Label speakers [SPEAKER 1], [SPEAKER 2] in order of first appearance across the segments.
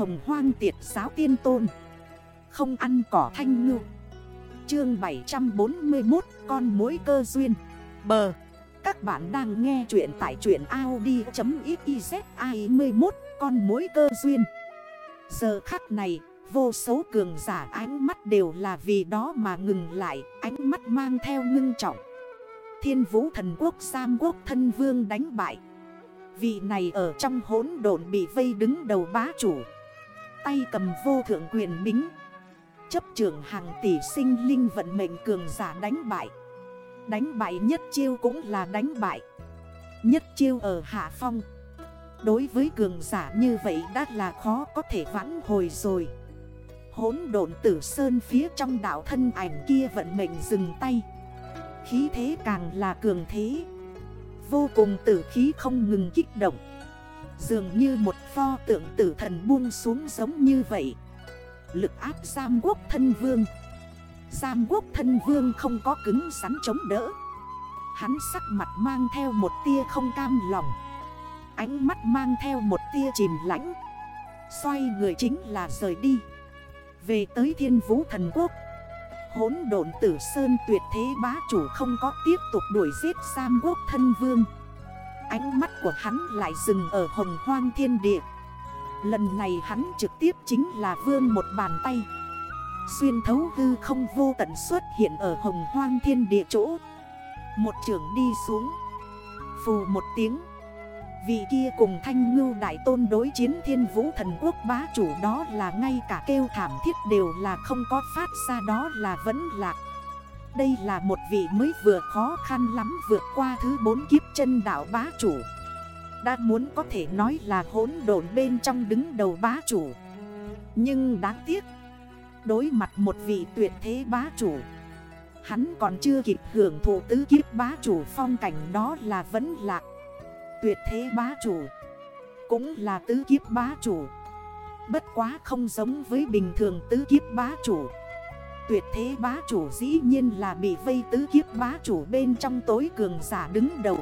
[SPEAKER 1] hồng hoang tiệt giáo tiên tôn. Không ăn cỏ thanh ngư. Chương 741 con mối cơ duyên. Bờ. Các bạn đang nghe chuyện tại chuyện Audi.xyz ai11 con mối cơ duyên. Giờ khắc này, vô số cường giả ánh mắt đều là vì đó mà ngừng lại, Ánh mắt mang theo ngưng trọng. Thiên vũ thần quốc Sam quốc thân vương đánh bại. Vị này ở trong hốn độn bị vây đứng đầu bá chủ. Tay cầm vô thượng quyền bính. Chấp trưởng hàng tỷ sinh linh vận mệnh cường giả đánh bại. Đánh bại nhất chiêu cũng là đánh bại. Nhất chiêu ở hạ phong. Đối với cường giả như vậy đã là khó có thể vãn hồi rồi. Hốn độn tử sơn phía trong đảo thân ảnh kia vận mệnh dừng tay. Khí thế càng là cường thế. Vô cùng tử khí không ngừng kích động. Dường như một pho tượng tử thần buông xuống giống như vậy. Lực áp Giam quốc thân vương. Giam quốc thân vương không có cứng sắn chống đỡ. Hắn sắc mặt mang theo một tia không cam lòng. Ánh mắt mang theo một tia chìm lãnh. Xoay người chính là rời đi. Về tới thiên vũ thần quốc. Hốn độn tử sơn tuyệt thế bá chủ không có tiếp tục đuổi giết Sam quốc thân vương. Ánh mắt của hắn lại dừng ở hồng hoang thiên địa. Lần này hắn trực tiếp chính là vươn một bàn tay. Xuyên thấu hư không vô tận xuất hiện ở hồng hoang thiên địa chỗ. Một trường đi xuống. Phù một tiếng. Vị kia cùng thanh ngưu đại tôn đối chiến thiên vũ thần quốc bá chủ đó là ngay cả kêu thảm thiết đều là không có phát ra đó là vẫn lạc đây là một vị mới vừa khó khăn lắm vượt qua thứ bốn kiếp chân đảo bá chủ. Đã muốn có thể nói là hỗn độn bên trong đứng đầu bá chủ. Nhưng đáng tiếc, Đối mặt một vị tuyệt thế bá chủ, Hắn còn chưa kịp hưởng thụ tứ kiếp bá chủ phong cảnh đó là vẫn lạc Tuyệt thế bá chủ, Cũng là tứ kiếp bá chủ. Bất quá không giống với bình thường tứ kiếp bá chủ. Tuyệt thế bá chủ dĩ nhiên là bị vây tứ kiếp bá chủ bên trong tối cường giả đứng đầu.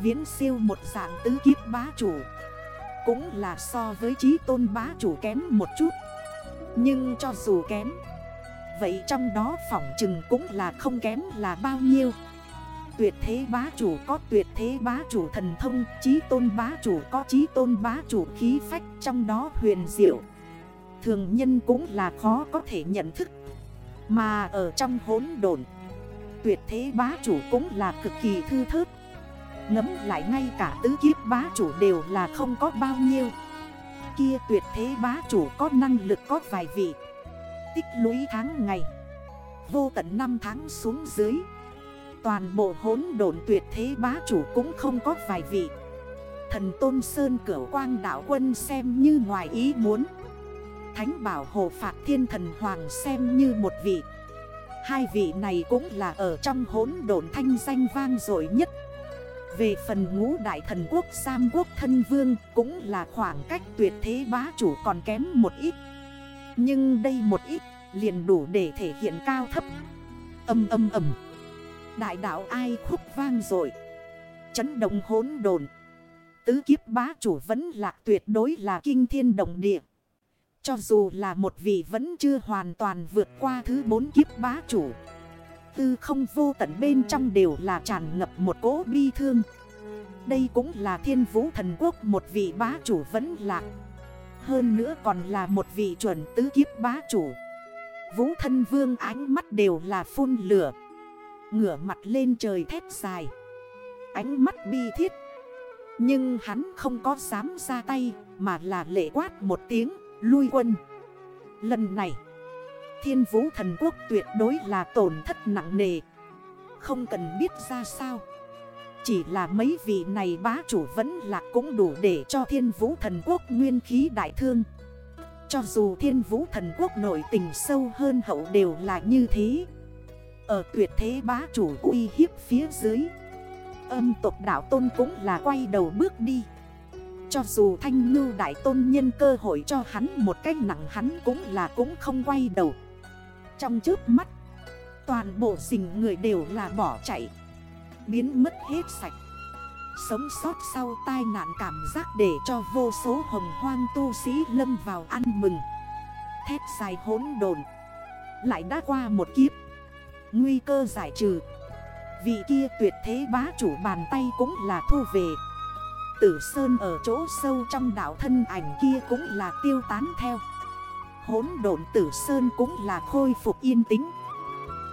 [SPEAKER 1] Viễn siêu một dạng tứ kiếp bá chủ. Cũng là so với trí tôn bá chủ kém một chút. Nhưng cho dù kém, Vậy trong đó phỏng chừng cũng là không kém là bao nhiêu. Tuyệt thế bá chủ có tuyệt thế bá chủ thần thông trí tôn bá chủ có trí tôn bá chủ khí phách trong đó huyền diệu. Thường nhân cũng là khó có thể nhận thức mà ở trong hốn đồn Tuyệt thế bá chủ cũng là cực kỳ thư thớt. Ngấm lại ngay cả tứ kiếp bá chủ đều là không có bao nhiêu. Kia tuyệt thế bá chủ có năng lực có vài vị. Tích lũy tháng ngày, Vô tận năm tháng xuống dưới. Toàn bộ hốn đồn tuyệt thế bá chủ cũng không có vài vị. Thần Tôn Sơn cửa quang đảo quân xem như ngoài ý muốn. Thánh bảo hộ phạt thiên thần hoàng xem như một vị. Hai vị này cũng là ở trong hốn độn thanh danh vang dội nhất. Về phần ngũ đại thần quốc, Sam quốc thân vương Cũng là khoảng cách tuyệt thế bá chủ còn kém một ít. Nhưng đây một ít liền đủ để thể hiện cao thấp. Âm âm ầm. Đại đạo ai khúc vang rồi Chấn động hốn đồn Tứ kiếp bá chủ vẫn lạc tuyệt đối là kinh thiên động địa. Cho dù là một vị vẫn chưa hoàn toàn vượt qua thứ bốn kiếp bá chủ, Tư không vô tận bên trong đều là tràn ngập một cỗ bi thương. Đây cũng là thiên vũ thần quốc một vị bá chủ vẫn lạc. Hơn nữa còn là một vị chuẩn tứ kiếp bá chủ. Vũ thân vương ánh mắt đều là phun lửa, Ngửa mặt lên trời thét dài. Ánh mắt bi thiết, Nhưng hắn không có dám ra tay Mà là lệ quát một tiếng. Lui quân. Lần này, Thiên vũ thần quốc tuyệt đối là tổn thất nặng nề. Không cần biết ra sao. Chỉ là mấy vị này bá chủ vẫn là cũng đủ để cho thiên vũ thần quốc nguyên khí đại thương. Cho dù thiên vũ thần quốc nội tình sâu hơn hậu đều là như thế. Ở tuyệt thế bá chủ uy hiếp phía dưới, Âm tộc đảo tôn cũng là quay đầu bước đi. Cho dù thanh ngư đại tôn nhân cơ hội cho hắn một cách nặng, hắn cũng là cũng không quay đầu. Trong trước mắt, Toàn bộ xình người đều là bỏ chạy, Biến mất hết sạch. Sống sót sau tai nạn cảm giác để cho vô số hồng hoang tu sĩ lâm vào ăn mừng. Thét dài hốn đồn Lại đã qua một kiếp. Nguy cơ giải trừ. Vị kia tuyệt thế bá chủ bàn tay cũng là thu về. Tử Sơn ở chỗ sâu trong đảo thân ảnh kia cũng là tiêu tán theo. Hốn độn Tử Sơn cũng là khôi phục yên tĩnh.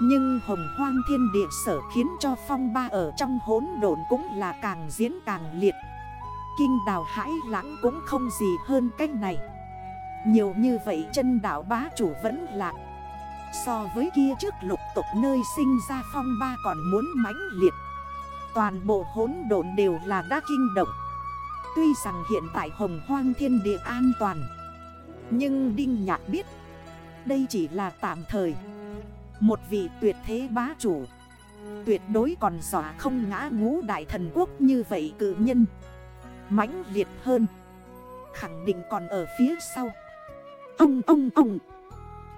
[SPEAKER 1] Nhưng hồng hoang thiên địa sở khiến cho phong ba ở trong hốn độn cũng là càng diễn càng liệt. Kinh đào hãi lãng cũng không gì hơn cách này. Nhiều như vậy chân đảo bá chủ vẫn lạc So với kia trước lục tục nơi sinh ra phong ba còn muốn mãnh liệt. Toàn bộ hốn độn đều là đã kinh động. Tuy rằng hiện tại hồng hoang thiên địa an toàn, Nhưng Đinh Nhạc biết Đây chỉ là tạm thời. Một vị tuyệt thế bá chủ, Tuyệt đối còn giỏ không ngã ngũ đại thần quốc như vậy cử nhân. Mãnh liệt hơn, Khẳng định còn ở phía sau. Ông ông ông!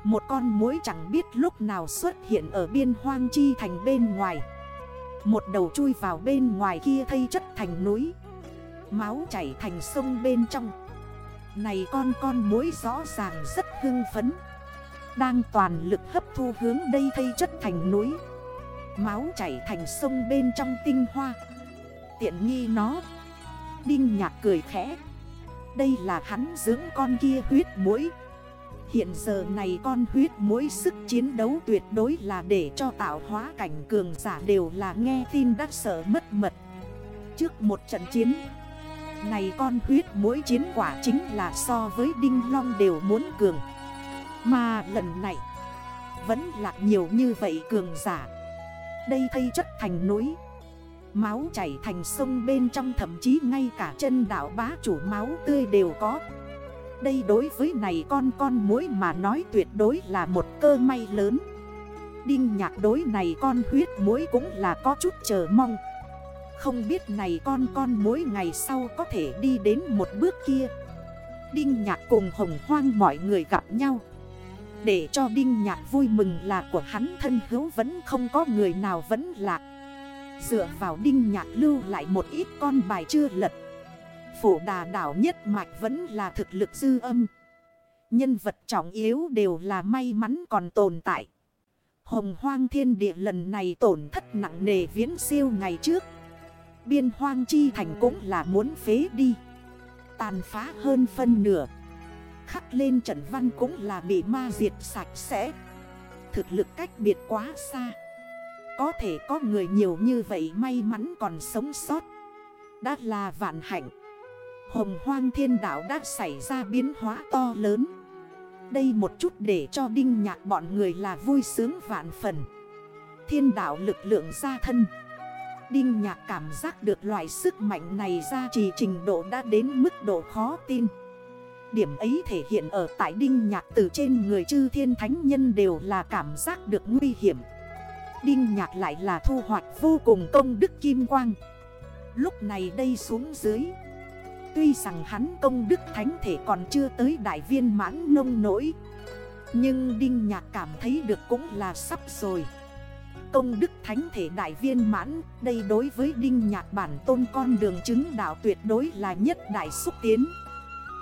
[SPEAKER 1] Một con mối chẳng biết lúc nào xuất hiện ở biên hoang chi thành bên ngoài. Một đầu chui vào bên ngoài kia thây chất thành núi. Máu chảy thành sông bên trong. Này con con mối rõ ràng rất hưng phấn. Đang toàn lực hấp thu hướng đây thay chất thành núi. Máu chảy thành sông bên trong tinh hoa. Tiện nghi nó. Đinh nhạc cười khẽ. Đây là hắn dưỡng con kia huyết mũi. Hiện giờ này con huyết mũi sức chiến đấu tuyệt đối là để cho tạo hóa cảnh cường giả đều là nghe tin đắc sở mất mật. Trước một trận chiến này con huyết mỗi chiến quả chính là so với Đinh Long đều muốn cường. Mà lần này, Vẫn là nhiều như vậy cường giả. Đây thây chất thành núi, Máu chảy thành sông bên trong thậm chí ngay cả chân đảo bá chủ máu tươi đều có. Đây đối với này con con mũi mà nói tuyệt đối là một cơ may lớn. Đinh nhạc đối này con huyết mũi cũng là có chút chờ mong. Không biết này con con mỗi ngày sau có thể đi đến một bước kia Đinh nhạc cùng hồng hoang mọi người gặp nhau Để cho Đinh nhạc vui mừng là của hắn thân hữu vẫn không có người nào vẫn lạc Dựa vào Đinh nhạc lưu lại một ít con bài chưa lật Phổ đà đảo nhất mạch vẫn là thực lực dư âm. Nhân vật trọng yếu đều là may mắn còn tồn tại. Hồng hoang thiên địa lần này tổn thất nặng nề viễn siêu ngày trước. Biên hoang chi thành cũng là muốn phế đi. Tàn phá hơn phân nửa. Khắc lên trận văn cũng là bị ma diệt sạch sẽ. Thực lực cách biệt quá xa. Có thể có người nhiều như vậy may mắn còn sống sót. Đã là vạn hạnh. Hồng hoang thiên đảo đã xảy ra biến hóa to lớn Đây một chút để cho đinh nhạc bọn người là vui sướng vạn phần Thiên đảo lực lượng ra thân Đinh nhạc cảm giác được loại sức mạnh này ra trì trình độ đã đến mức độ khó tin. Điểm ấy thể hiện ở tại đinh nhạc từ trên người chư thiên thánh nhân đều là cảm giác được nguy hiểm. Đinh nhạc lại là thu hoạch vô cùng công đức kim quang. Lúc này đây xuống dưới, Tuy rằng hắn công đức thánh thể còn chưa tới đại viên mãn nông nỗi, Nhưng Đinh Nhạc cảm thấy được cũng là sắp rồi. Công đức thánh thể đại viên mãn, Đây đối với Đinh Nhạc bản tôn con đường chứng đạo tuyệt đối là nhất đại xúc tiến.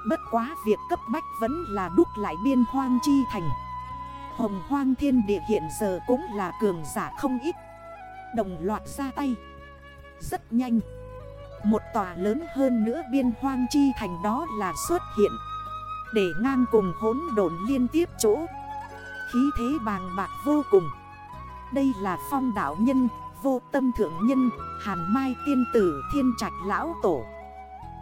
[SPEAKER 1] Bất quá việc cấp bách vẫn là đúc lại biên hoang chi thành. Hồng hoang thiên địa hiện giờ cũng là cường giả không ít. Đồng loạt ra tay. Rất nhanh. Một tòa lớn hơn nữa biên hoang chi thành đó là xuất hiện. Để ngang cùng hốn đồn liên tiếp chỗ. Khí thế bàng bạc vô cùng. Đây là phong đảo nhân, vô tâm thượng nhân, hàn mai tiên tử thiên trạch lão tổ.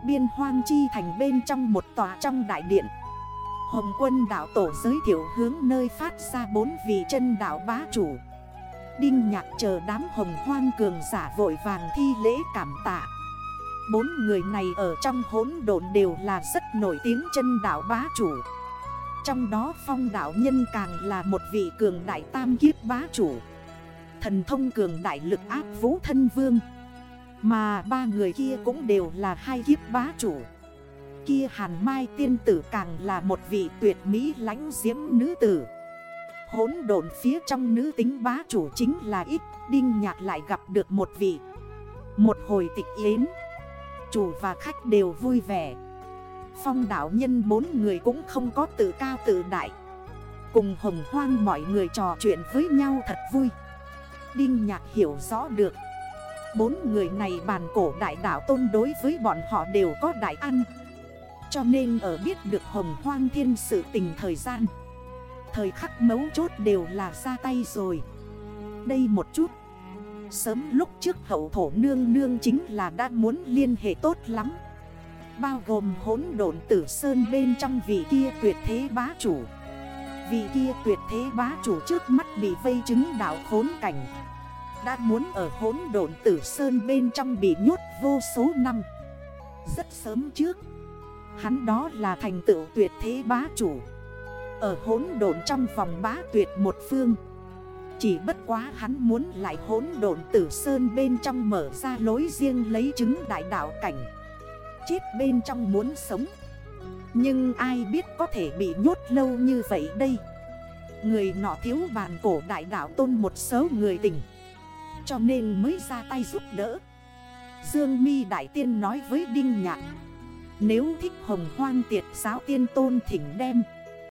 [SPEAKER 1] Biên hoang chi thành bên trong một tòa trong đại điện. Hồng quân đảo tổ giới thiệu hướng nơi phát ra bốn vị chân đảo bá chủ. Đinh nhạc chờ đám hồng hoang cường giả vội vàng thi lễ cảm tạ. Bốn người này ở trong hốn độn đều là rất nổi tiếng chân đảo bá chủ. Trong đó phong đảo nhân càng là một vị cường đại tam kiếp bá chủ. Thần thông cường đại lực áp vũ thân vương. Mà ba người kia cũng đều là hai kiếp bá chủ. Kia hàn mai tiên tử càng là một vị tuyệt mỹ lãnh diễm nữ tử. Hốn độn phía trong nữ tính bá chủ chính là ít, Đinh nhạc lại gặp được một vị. Một hồi tịch yến, chủ và khách đều vui vẻ. Phong đảo nhân bốn người cũng không có tự cao tự đại. Cùng hồng hoang mọi người trò chuyện với nhau thật vui. Đinh nhạc hiểu rõ được. Bốn người này bàn cổ đại đảo tôn đối với bọn họ đều có đại ăn. Cho nên ở biết được hồng hoang thiên sự tình thời gian, Thời khắc mấu chốt đều là ra tay rồi. Đây một chút, Sớm lúc trước hậu thổ nương nương chính là đã muốn liên hệ tốt lắm. Bao gồm hốn độn tử sơn bên trong vị kia tuyệt thế bá chủ vì kia tuyệt thế bá chủ trước mắt bị vây chứng đảo khốn cảnh. Đã muốn ở hốn độn tử sơn bên trong bị nhốt vô số năm. Rất sớm trước, Hắn đó là thành tựu tuyệt thế bá chủ. Ở hốn độn trong vòng bá tuyệt một phương, Chỉ bất quá hắn muốn lại hốn độn tử sơn bên trong mở ra lối riêng lấy chứng đại đạo cảnh. Chết bên trong muốn sống nhưng ai biết có thể bị nhốt lâu như vậy đây? Người nọ thiếu bàn cổ đại đạo tôn một số người tình. Cho nên mới ra tay giúp đỡ. Dương mi Đại Tiên nói với Đinh Nhạc, Nếu thích hồng hoang tiệt giáo tiên tôn thỉnh đem.